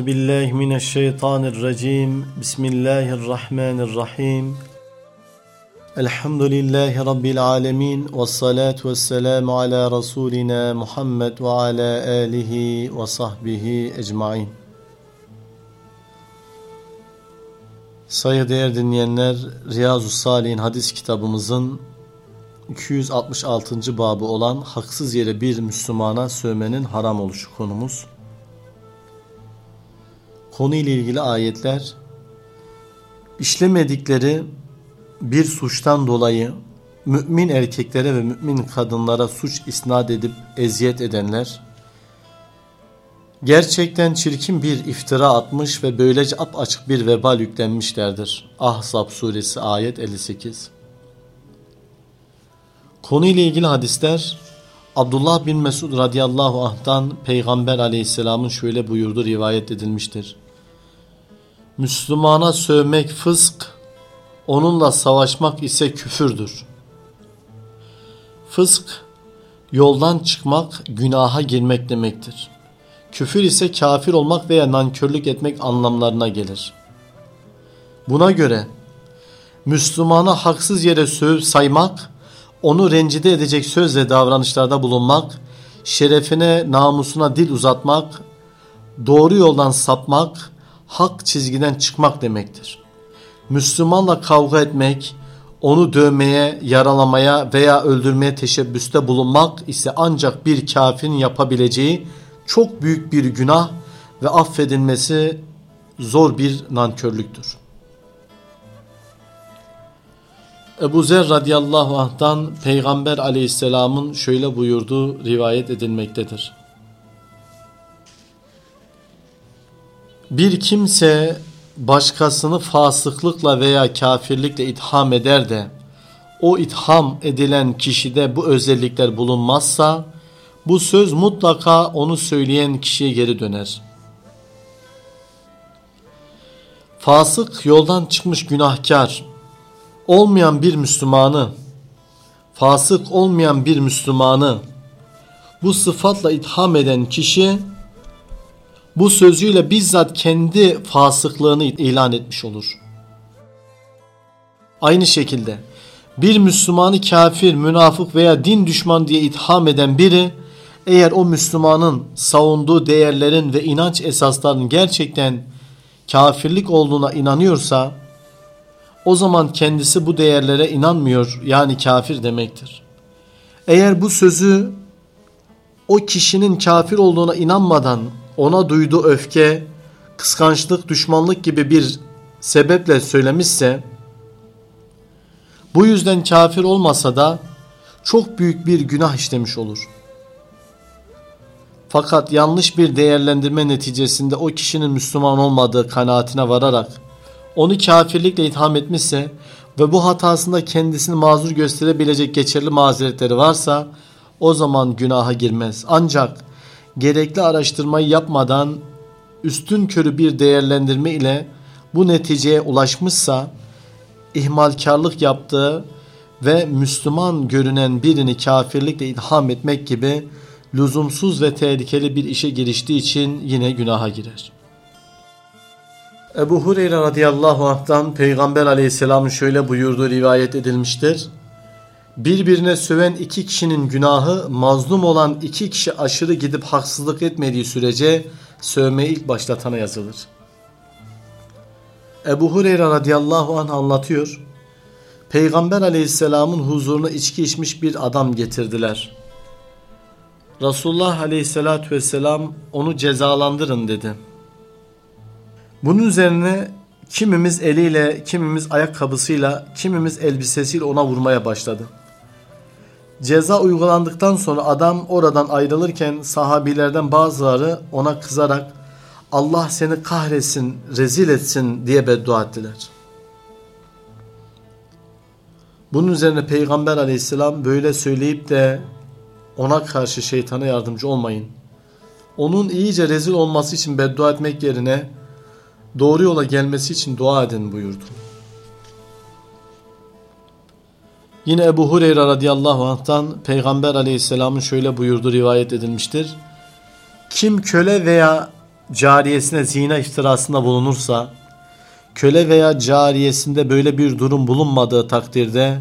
Euzu billahi mineşşeytanirracim. Bismillahirrahmanirrahim. Elhamdülillahi rabbil alamin ve salatu vesselamu ala rasulina Muhammed ve ala alihi ve sahbihi ecmaîn. Saygıdeğer dinleyenler, Riyazu Salih'in hadis kitabımızın 266. babı olan haksız yere bir Müslümana sövmenin haram oluşu konumuz. Konuyla ilgili ayetler işlemedikleri bir suçtan dolayı mümin erkeklere ve mümin kadınlara suç isnat edip eziyet edenler gerçekten çirkin bir iftira atmış ve böylece açık bir vebal yüklenmişlerdir. Ahzab suresi ayet 58 Konuyla ilgili hadisler Abdullah bin Mesud radıyallahu anh'tan Peygamber aleyhisselamın şöyle buyurdu rivayet edilmiştir. Müslümana sövmek fısk, onunla savaşmak ise küfürdür. Fısk, yoldan çıkmak, günaha girmek demektir. Küfür ise kafir olmak veya nankörlük etmek anlamlarına gelir. Buna göre Müslümana haksız yere söv saymak, onu rencide edecek söz ve davranışlarda bulunmak, şerefine, namusuna dil uzatmak, doğru yoldan sapmak, hak çizgiden çıkmak demektir. Müslümanla kavga etmek, onu dövmeye, yaralamaya veya öldürmeye teşebbüste bulunmak ise ancak bir kafirin yapabileceği çok büyük bir günah ve affedilmesi zor bir nankörlüktür. Ebu Zer radıyallahu anh'tan Peygamber aleyhisselamın şöyle buyurduğu rivayet edilmektedir. Bir kimse başkasını fasıklıkla veya kafirlikle itham eder de o itham edilen kişide bu özellikler bulunmazsa bu söz mutlaka onu söyleyen kişiye geri döner. Fasık yoldan çıkmış günahkar olmayan bir Müslümanı fasık olmayan bir Müslümanı bu sıfatla itham eden kişi bu sözüyle bizzat kendi fasıklığını ilan etmiş olur. Aynı şekilde bir Müslümanı kafir, münafık veya din düşman diye itham eden biri eğer o Müslümanın savunduğu değerlerin ve inanç esaslarının gerçekten kafirlik olduğuna inanıyorsa o zaman kendisi bu değerlere inanmıyor yani kafir demektir. Eğer bu sözü o kişinin kafir olduğuna inanmadan ona duyduğu öfke, kıskançlık, düşmanlık gibi bir sebeple söylemişse bu yüzden kafir olmasa da çok büyük bir günah işlemiş olur. Fakat yanlış bir değerlendirme neticesinde o kişinin Müslüman olmadığı kanaatine vararak onu kafirlikle itham etmişse ve bu hatasında kendisini mazur gösterebilecek geçerli mazeretleri varsa o zaman günaha girmez. Ancak gerekli araştırmayı yapmadan üstün körü bir değerlendirme ile bu neticeye ulaşmışsa ihmalkarlık yaptığı ve Müslüman görünen birini kafirlikle itham etmek gibi lüzumsuz ve tehlikeli bir işe giriştiği için yine günaha girer. Ebu Hureyre radıyallahu anh'tan Peygamber aleyhisselamın şöyle buyurduğu rivayet edilmiştir. Birbirine söven iki kişinin günahı mazlum olan iki kişi aşırı gidip haksızlık etmediği sürece sövmeyi ilk başlatana yazılır. Ebu Hureyre radıyallahu anh anlatıyor. Peygamber aleyhisselamın huzuruna içki içmiş bir adam getirdiler. Resulullah aleyhissalatü vesselam onu cezalandırın dedi. Bunun üzerine kimimiz eliyle, kimimiz ayakkabısıyla, kimimiz elbisesiyle ona vurmaya başladı. Ceza uygulandıktan sonra adam oradan ayrılırken sahabilerden bazıları ona kızarak Allah seni kahretsin, rezil etsin diye beddua ettiler. Bunun üzerine Peygamber aleyhisselam böyle söyleyip de ona karşı şeytana yardımcı olmayın. Onun iyice rezil olması için beddua etmek yerine doğru yola gelmesi için dua edin buyurdu. Yine Ebu Hureyre radıyallahu anh'tan Peygamber aleyhisselamın şöyle buyurdu rivayet edilmiştir. Kim köle veya cariyesine zina iftirasında bulunursa, köle veya cariyesinde böyle bir durum bulunmadığı takdirde,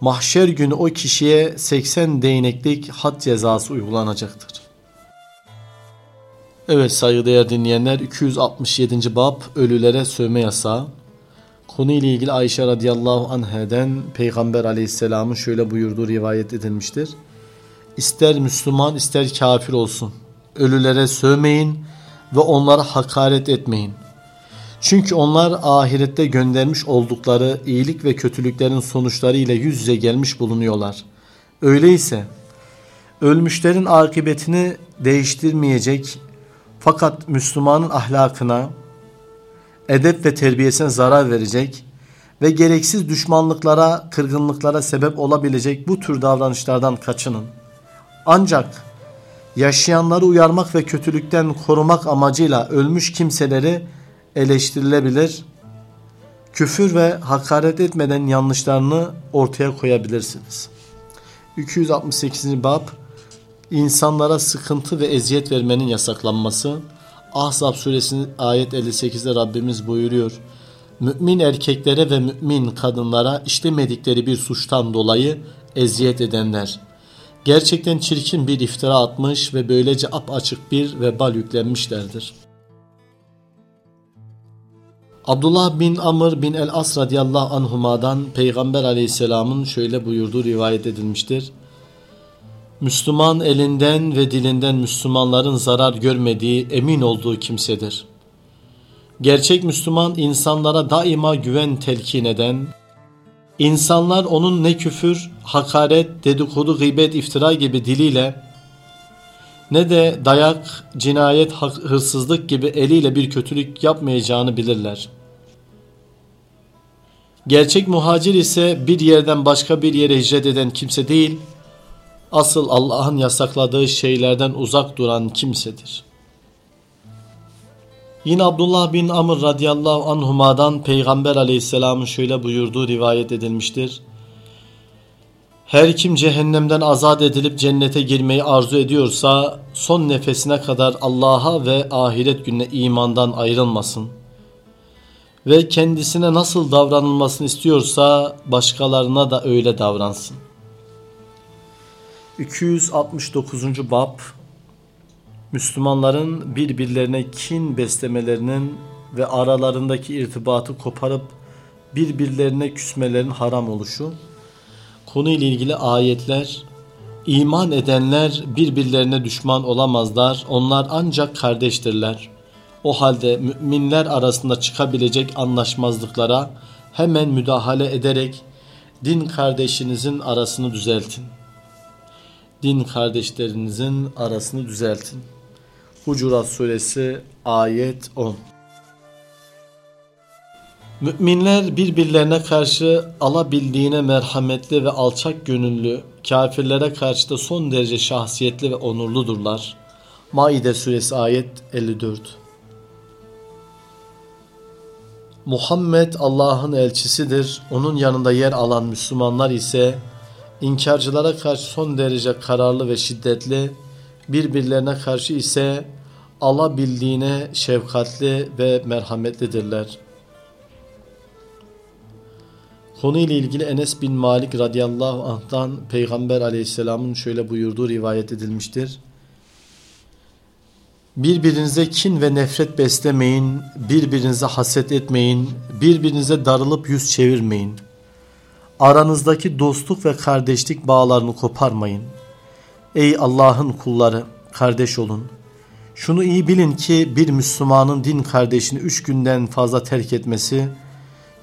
mahşer günü o kişiye 80 değneklik had cezası uygulanacaktır. Evet saygıdeğer dinleyenler 267. bab ölülere sövme yasağı. Konuyla ilgili Ayşe radıyallahu anheden Peygamber aleyhisselamın şöyle buyurduğu rivayet edilmiştir. İster Müslüman ister kafir olsun. Ölülere sövmeyin ve onlara hakaret etmeyin. Çünkü onlar ahirette göndermiş oldukları iyilik ve kötülüklerin sonuçları ile yüz yüze gelmiş bulunuyorlar. Öyleyse ölmüşlerin akıbetini değiştirmeyecek fakat Müslümanın ahlakına, edep ve terbiyesine zarar verecek ve gereksiz düşmanlıklara, kırgınlıklara sebep olabilecek bu tür davranışlardan kaçının. Ancak yaşayanları uyarmak ve kötülükten korumak amacıyla ölmüş kimseleri eleştirilebilir, küfür ve hakaret etmeden yanlışlarını ortaya koyabilirsiniz. 268. Bab insanlara sıkıntı ve eziyet vermenin yasaklanması. Ahzab suresinin ayet 58'de Rabbimiz buyuruyor. Mümin erkeklere ve mümin kadınlara işlemedikleri bir suçtan dolayı eziyet edenler. Gerçekten çirkin bir iftira atmış ve böylece apaçık bir vebal yüklenmişlerdir. Abdullah bin Amr bin el-As radıyallahu anhumadan Peygamber aleyhisselamın şöyle buyurduğu rivayet edilmiştir. Müslüman elinden ve dilinden Müslümanların zarar görmediği emin olduğu kimsedir. Gerçek Müslüman insanlara daima güven telkin eden, insanlar onun ne küfür, hakaret, dedikodu, gıybet, iftira gibi diliyle ne de dayak, cinayet, hırsızlık gibi eliyle bir kötülük yapmayacağını bilirler. Gerçek muhacir ise bir yerden başka bir yere hicret eden kimse değil, asıl Allah'ın yasakladığı şeylerden uzak duran kimsedir. Yine Abdullah bin Amr radıyallahu anhuma'dan Peygamber aleyhisselamın şöyle buyurduğu rivayet edilmiştir. Her kim cehennemden azat edilip cennete girmeyi arzu ediyorsa son nefesine kadar Allah'a ve ahiret gününe imandan ayrılmasın. Ve kendisine nasıl davranılmasını istiyorsa başkalarına da öyle davransın. 269. Bab Müslümanların birbirlerine kin beslemelerinin ve aralarındaki irtibatı koparıp birbirlerine küsmelerin haram oluşu. Konuyla ilgili ayetler iman edenler birbirlerine düşman olamazlar. Onlar ancak kardeştirler. O halde müminler arasında çıkabilecek anlaşmazlıklara hemen müdahale ederek din kardeşinizin arasını düzeltin din kardeşlerinizin arasını düzeltin. Hucurat suresi ayet 10 Müminler birbirlerine karşı alabildiğine merhametli ve alçak gönüllü, kafirlere karşı da son derece şahsiyetli ve onurludurlar. Maide suresi ayet 54 Muhammed Allah'ın elçisidir. Onun yanında yer alan Müslümanlar ise İnkarcılara karşı son derece kararlı ve şiddetli, birbirlerine karşı ise alabildiğine şefkatli ve merhametlidirler. Konuyla ilgili Enes bin Malik radıyallahu anh'tan Peygamber aleyhisselamın şöyle buyurduğu rivayet edilmiştir. Birbirinize kin ve nefret beslemeyin, birbirinize haset etmeyin, birbirinize darılıp yüz çevirmeyin.'' Aranızdaki dostluk ve kardeşlik bağlarını koparmayın. Ey Allah'ın kulları, kardeş olun. Şunu iyi bilin ki bir Müslümanın din kardeşini üç günden fazla terk etmesi,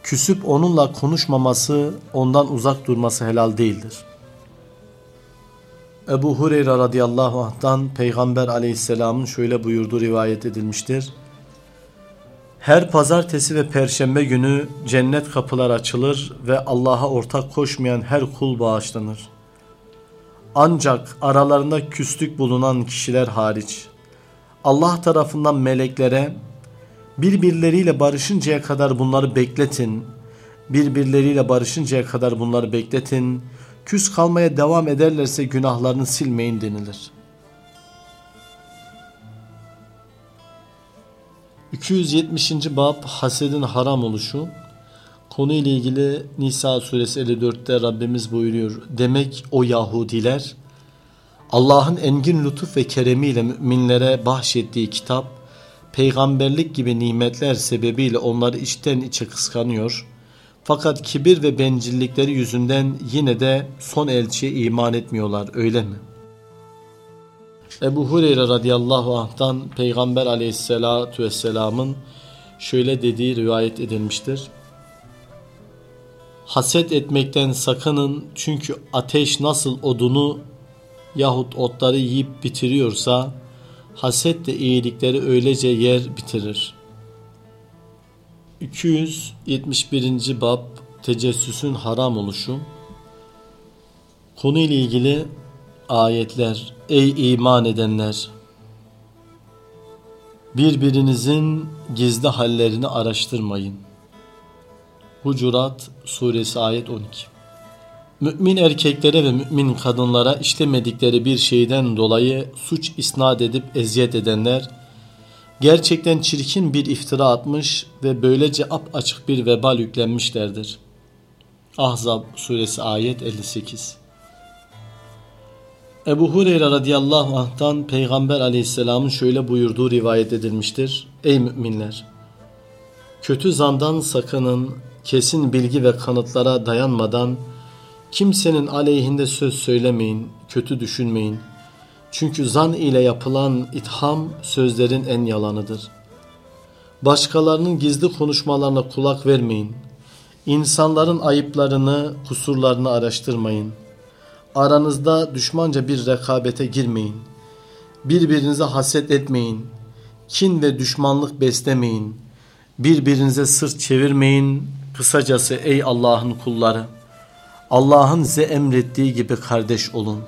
küsüp onunla konuşmaması, ondan uzak durması helal değildir. Ebu Hureyre radıyallahu anh'tan Peygamber aleyhisselamın şöyle buyurduğu rivayet edilmiştir. Her pazartesi ve perşembe günü cennet kapılar açılır ve Allah'a ortak koşmayan her kul bağışlanır. Ancak aralarında küslük bulunan kişiler hariç Allah tarafından meleklere birbirleriyle barışıncaya kadar bunları bekletin, birbirleriyle barışıncaya kadar bunları bekletin, küs kalmaya devam ederlerse günahlarını silmeyin denilir.'' 270. bab hasedin haram oluşu. Konu ile ilgili Nisa suresi 54'te Rabbimiz buyuruyor. Demek o Yahudiler Allah'ın engin lütuf ve keremiyle müminlere bahşettiği kitap, peygamberlik gibi nimetler sebebiyle onları içten içe kıskanıyor. Fakat kibir ve bencillikleri yüzünden yine de son elçiye iman etmiyorlar öyle mi? Ebu Hureyre radıyallahu anh'tan Peygamber aleyhissalatu vesselamın şöyle dediği rivayet edilmiştir. Haset etmekten sakının çünkü ateş nasıl odunu yahut otları yiyip bitiriyorsa haset de iyilikleri öylece yer bitirir. 271. Bab Tecessüsün haram oluşu Konu ile ilgili ayetler Ey iman edenler! Birbirinizin gizli hallerini araştırmayın. Hucurat Suresi ayet 12 Mümin erkeklere ve mümin kadınlara işlemedikleri bir şeyden dolayı suç isnat edip eziyet edenler gerçekten çirkin bir iftira atmış ve böylece ap açık bir vebal yüklenmişlerdir. Ahzab suresi ayet 58 Ebu Hureyre radıyallahu anh'tan Peygamber aleyhisselamın şöyle buyurduğu rivayet edilmiştir. Ey müminler! Kötü zandan sakının, kesin bilgi ve kanıtlara dayanmadan kimsenin aleyhinde söz söylemeyin, kötü düşünmeyin. Çünkü zan ile yapılan itham sözlerin en yalanıdır. Başkalarının gizli konuşmalarına kulak vermeyin. İnsanların ayıplarını, kusurlarını araştırmayın.'' Aranızda düşmanca bir rekabete girmeyin. Birbirinize haset etmeyin. Kin ve düşmanlık beslemeyin. Birbirinize sırt çevirmeyin. Kısacası ey Allah'ın kulları. Allah'ın size emrettiği gibi kardeş olun.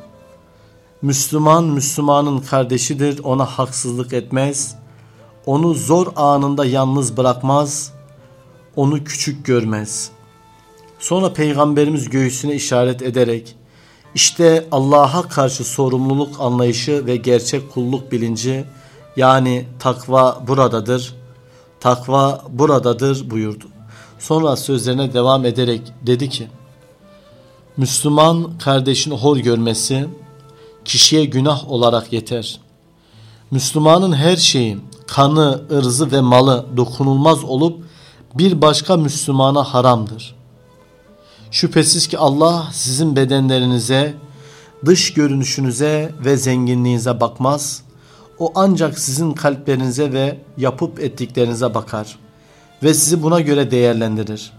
Müslüman Müslümanın kardeşidir. Ona haksızlık etmez. Onu zor anında yalnız bırakmaz. Onu küçük görmez. Sonra Peygamberimiz göğsüne işaret ederek işte Allah'a karşı sorumluluk anlayışı ve gerçek kulluk bilinci yani takva buradadır. Takva buradadır buyurdu. Sonra sözlerine devam ederek dedi ki Müslüman kardeşini hor görmesi kişiye günah olarak yeter. Müslümanın her şeyi, kanı, ırzı ve malı dokunulmaz olup bir başka Müslümana haramdır. Şüphesiz ki Allah sizin bedenlerinize, dış görünüşünüze ve zenginliğinize bakmaz. O ancak sizin kalplerinize ve yapıp ettiklerinize bakar ve sizi buna göre değerlendirir.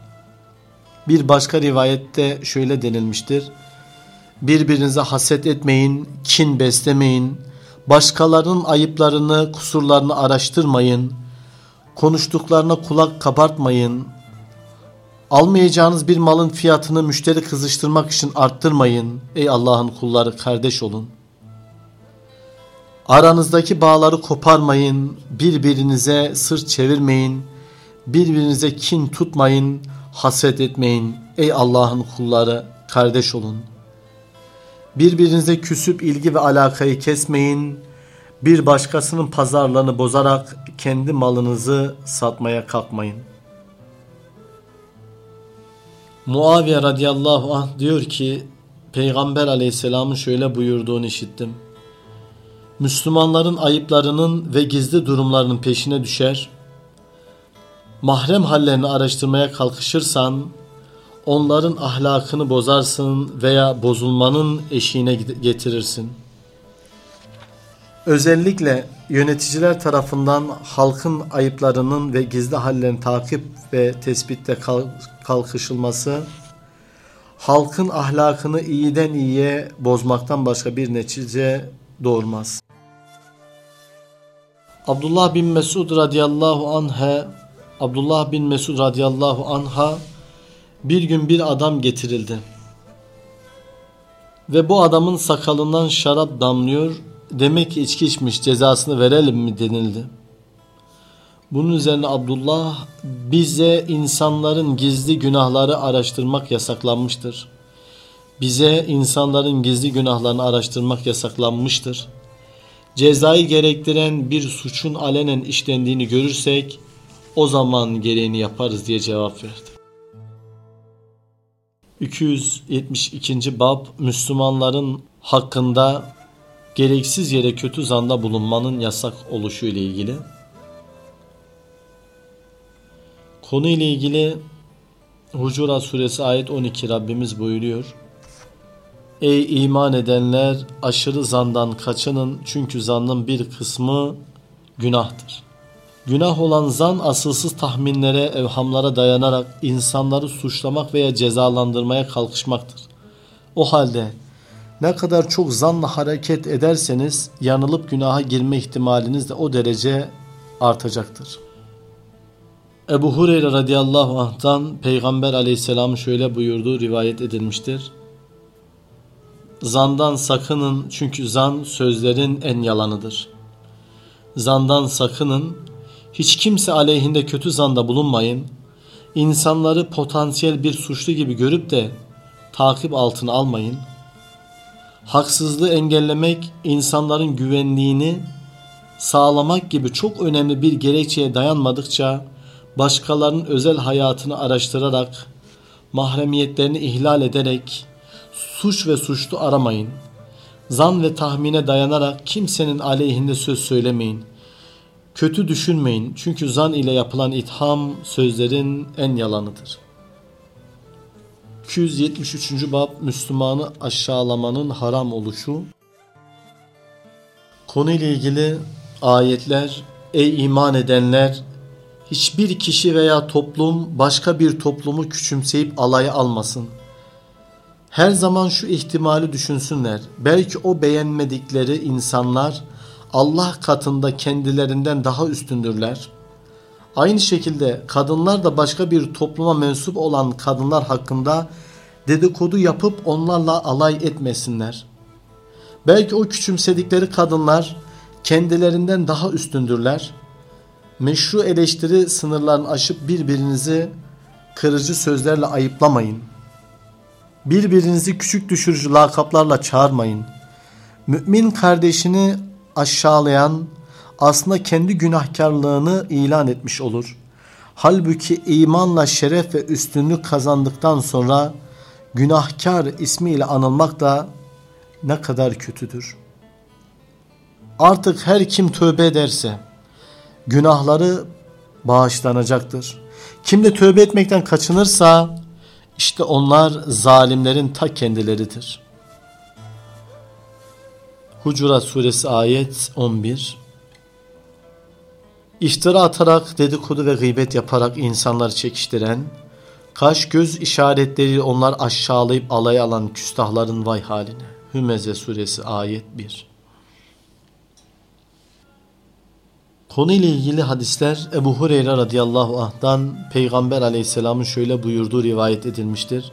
Bir başka rivayette şöyle denilmiştir. Birbirinize haset etmeyin, kin beslemeyin, başkalarının ayıplarını, kusurlarını araştırmayın, konuştuklarına kulak kabartmayın, Almayacağınız bir malın fiyatını müşteri kızıştırmak için arttırmayın. Ey Allah'ın kulları kardeş olun. Aranızdaki bağları koparmayın. Birbirinize sırt çevirmeyin. Birbirinize kin tutmayın. Haset etmeyin. Ey Allah'ın kulları kardeş olun. Birbirinize küsüp ilgi ve alakayı kesmeyin. Bir başkasının pazarlarını bozarak kendi malınızı satmaya kalkmayın.'' Muaviye radıyallahu anh diyor ki Peygamber aleyhisselamın şöyle buyurduğunu işittim. Müslümanların ayıplarının ve gizli durumlarının peşine düşer. Mahrem hallerini araştırmaya kalkışırsan onların ahlakını bozarsın veya bozulmanın eşiğine getirirsin. Özellikle yöneticiler tarafından halkın ayıplarının ve gizli hallerini takip ve tespitte kalkışılması halkın ahlakını iyiden iyiye bozmaktan başka bir netice doğurmaz. Abdullah bin Mesud radıyallahu anha Abdullah bin Mesud radıyallahu anha bir gün bir adam getirildi. Ve bu adamın sakalından şarap damlıyor. Demek ki içki içmiş cezasını verelim mi denildi. Bunun üzerine Abdullah bize insanların gizli günahları araştırmak yasaklanmıştır. Bize insanların gizli günahlarını araştırmak yasaklanmıştır. cezayı gerektiren bir suçun alenen işlendiğini görürsek o zaman gereğini yaparız diye cevap verdi. 272. Bab Müslümanların hakkında gereksiz yere kötü zanda bulunmanın yasak oluşu ile ilgili. Konu ile ilgili Hucurat suresi ayet 12 Rabbimiz buyuruyor. Ey iman edenler aşırı zandan kaçının çünkü zannın bir kısmı günahtır. Günah olan zan asılsız tahminlere, evhamlara dayanarak insanları suçlamak veya cezalandırmaya kalkışmaktır. O halde ne kadar çok zanla hareket ederseniz yanılıp günaha girme ihtimaliniz de o derece artacaktır. Ebu Hureyre radıyallahu anh'tan Peygamber aleyhisselam şöyle buyurduğu rivayet edilmiştir. Zandan sakının çünkü zan sözlerin en yalanıdır. Zandan sakının, hiç kimse aleyhinde kötü zanda bulunmayın. İnsanları potansiyel bir suçlu gibi görüp de takip altına almayın. Haksızlığı engellemek, insanların güvenliğini sağlamak gibi çok önemli bir gerekçeye dayanmadıkça başkalarının özel hayatını araştırarak, mahremiyetlerini ihlal ederek, suç ve suçlu aramayın. Zan ve tahmine dayanarak kimsenin aleyhinde söz söylemeyin. Kötü düşünmeyin çünkü zan ile yapılan itham sözlerin en yalanıdır. 273. Bab Müslümanı aşağılamanın haram oluşu Konu ile ilgili ayetler Ey iman edenler hiçbir kişi veya toplum başka bir toplumu küçümseyip alaya almasın. Her zaman şu ihtimali düşünsünler. Belki o beğenmedikleri insanlar Allah katında kendilerinden daha üstündürler. Aynı şekilde kadınlar da başka bir topluma mensup olan kadınlar hakkında dedikodu yapıp onlarla alay etmesinler. Belki o küçümsedikleri kadınlar kendilerinden daha üstündürler meşru eleştiri sınırlarını aşıp birbirinizi kırıcı sözlerle ayıplamayın. Birbirinizi küçük düşürücü lakaplarla çağırmayın. Mümin kardeşini aşağılayan aslında kendi günahkarlığını ilan etmiş olur. Halbuki imanla şeref ve üstünlük kazandıktan sonra günahkar ismiyle anılmak da ne kadar kötüdür. Artık her kim tövbe ederse günahları bağışlanacaktır. Kim de tövbe etmekten kaçınırsa işte onlar zalimlerin ta kendileridir. Hucurat suresi ayet 11 İftira atarak dedikodu ve gıybet yaparak insanları çekiştiren, kaş göz işaretleriyle onlar aşağılayıp alay alan küstahların vay haline. Hümeze suresi ayet 1 Konu ile ilgili hadisler Ebu Hureyre radıyallahu anh'dan Peygamber aleyhisselamın şöyle buyurduğu rivayet edilmiştir.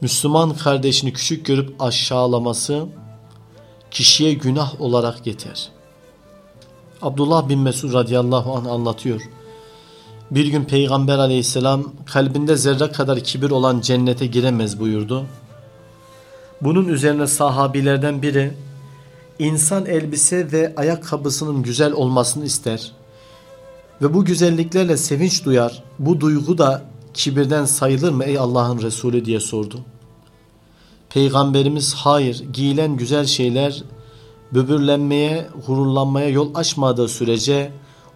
Müslüman kardeşini küçük görüp aşağılaması kişiye günah olarak yeter. Abdullah bin Mesud radıyallahu anh anlatıyor. Bir gün Peygamber aleyhisselam kalbinde zerre kadar kibir olan cennete giremez buyurdu. Bunun üzerine sahabilerden biri İnsan elbise ve ayakkabısının güzel olmasını ister ve bu güzelliklerle sevinç duyar. Bu duygu da kibirden sayılır mı ey Allah'ın Resulü diye sordu. Peygamberimiz hayır giyilen güzel şeyler böbürlenmeye, gururlanmaya yol açmadığı sürece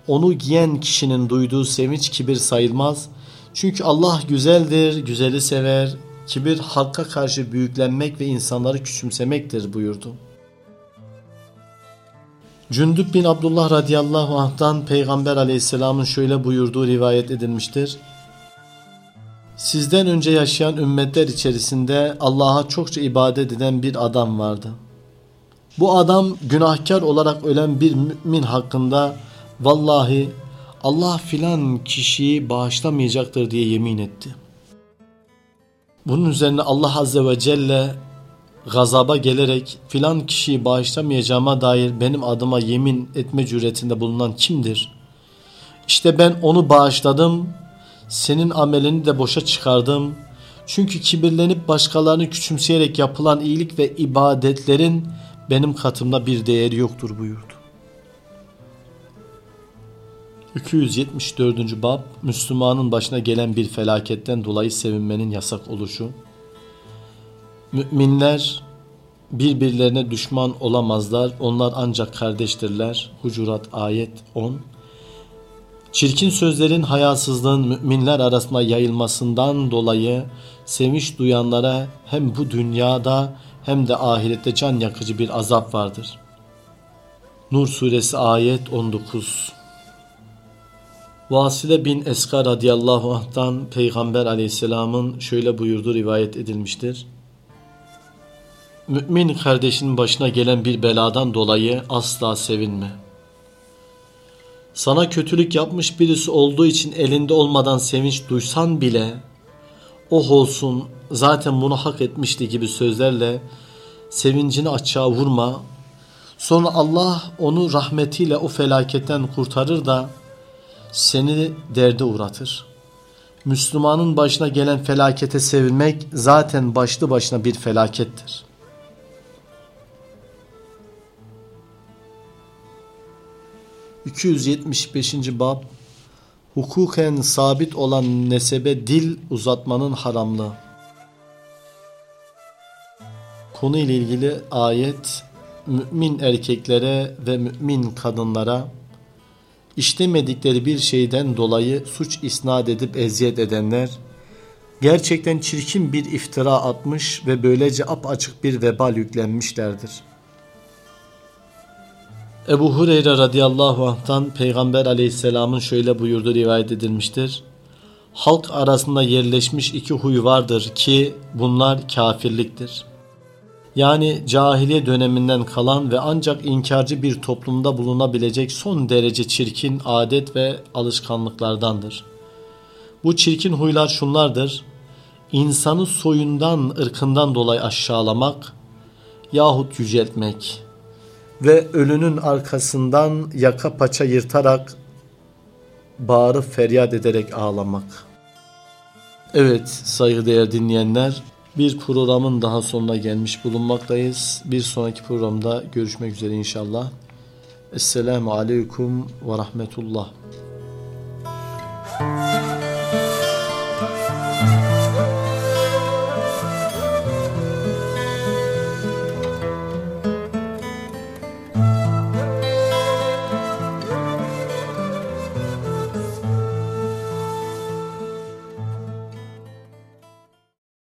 onu giyen kişinin duyduğu sevinç kibir sayılmaz. Çünkü Allah güzeldir, güzeli sever. Kibir hakka karşı büyüklenmek ve insanları küçümsemektir buyurdu. Cündüb bin Abdullah radıyallahu anh'tan Peygamber aleyhisselamın şöyle buyurduğu rivayet edilmiştir. Sizden önce yaşayan ümmetler içerisinde Allah'a çokça ibadet eden bir adam vardı. Bu adam günahkar olarak ölen bir mümin hakkında vallahi Allah filan kişiyi bağışlamayacaktır diye yemin etti. Bunun üzerine Allah azze ve celle gazaba gelerek filan kişiyi bağışlamayacağıma dair benim adıma yemin etme cüretinde bulunan kimdir? İşte ben onu bağışladım, senin amelini de boşa çıkardım. Çünkü kibirlenip başkalarını küçümseyerek yapılan iyilik ve ibadetlerin benim katımda bir değeri yoktur buyurdu. 274. Bab Müslümanın başına gelen bir felaketten dolayı sevinmenin yasak oluşu. Müminler birbirlerine düşman olamazlar. Onlar ancak kardeştirler. Hucurat ayet 10. Çirkin sözlerin hayasızlığın müminler arasında yayılmasından dolayı sevinç duyanlara hem bu dünyada hem de ahirette can yakıcı bir azap vardır. Nur suresi ayet 19 Vasile bin Eska radıyallahu anh'tan Peygamber aleyhisselamın şöyle buyurduğu rivayet edilmiştir. Mümin kardeşinin başına gelen bir beladan dolayı asla sevinme. Sana kötülük yapmış birisi olduğu için elinde olmadan sevinç duysan bile oh olsun zaten bunu hak etmişti gibi sözlerle sevincini açığa vurma. Sonra Allah onu rahmetiyle o felaketten kurtarır da seni derde uğratır. Müslümanın başına gelen felakete sevinmek zaten başlı başına bir felakettir. ...275. Bab... ...hukuken sabit olan nesebe dil uzatmanın haramlığı. Konu ile ilgili ayet... ...mümin erkeklere ve mümin kadınlara işlemedikleri bir şeyden dolayı suç isnat edip eziyet edenler gerçekten çirkin bir iftira atmış ve böylece apaçık bir vebal yüklenmişlerdir. Ebu Hureyre radıyallahu anh'tan Peygamber aleyhisselamın şöyle buyurduğu rivayet edilmiştir. Halk arasında yerleşmiş iki huy vardır ki bunlar kafirliktir. Yani cahiliye döneminden kalan ve ancak inkarcı bir toplumda bulunabilecek son derece çirkin adet ve alışkanlıklardandır. Bu çirkin huylar şunlardır. İnsanı soyundan, ırkından dolayı aşağılamak yahut yüceltmek ve ölünün arkasından yaka paça yırtarak bağırıp feryat ederek ağlamak. Evet saygıdeğer dinleyenler bir programın daha sonuna gelmiş bulunmaktayız. Bir sonraki programda görüşmek üzere inşallah. Esselamu Aleyküm ve Rahmetullah.